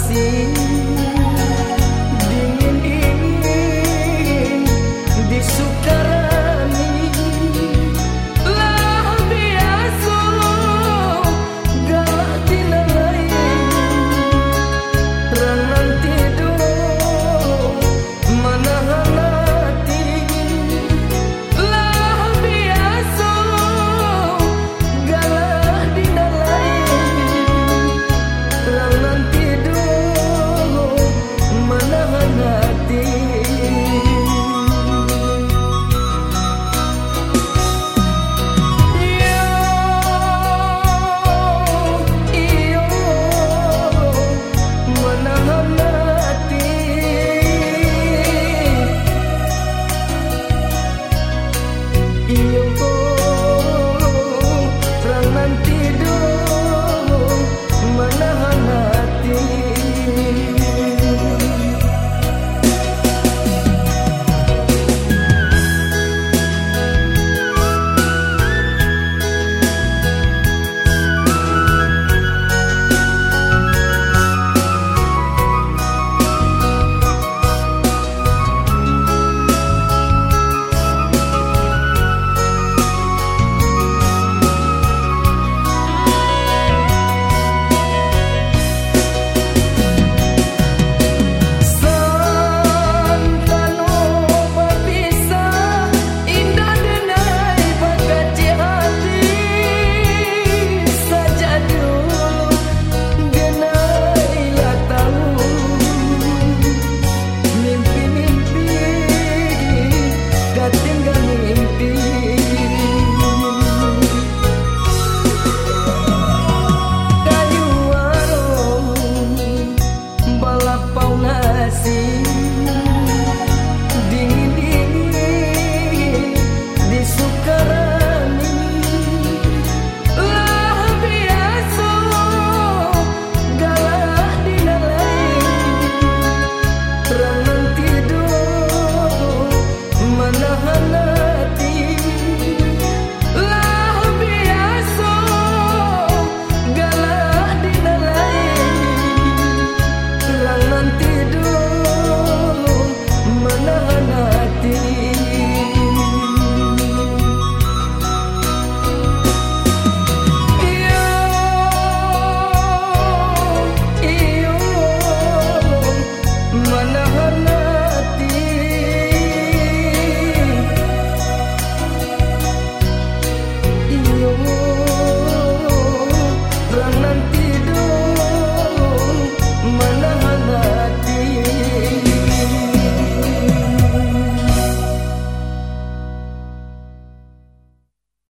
assim.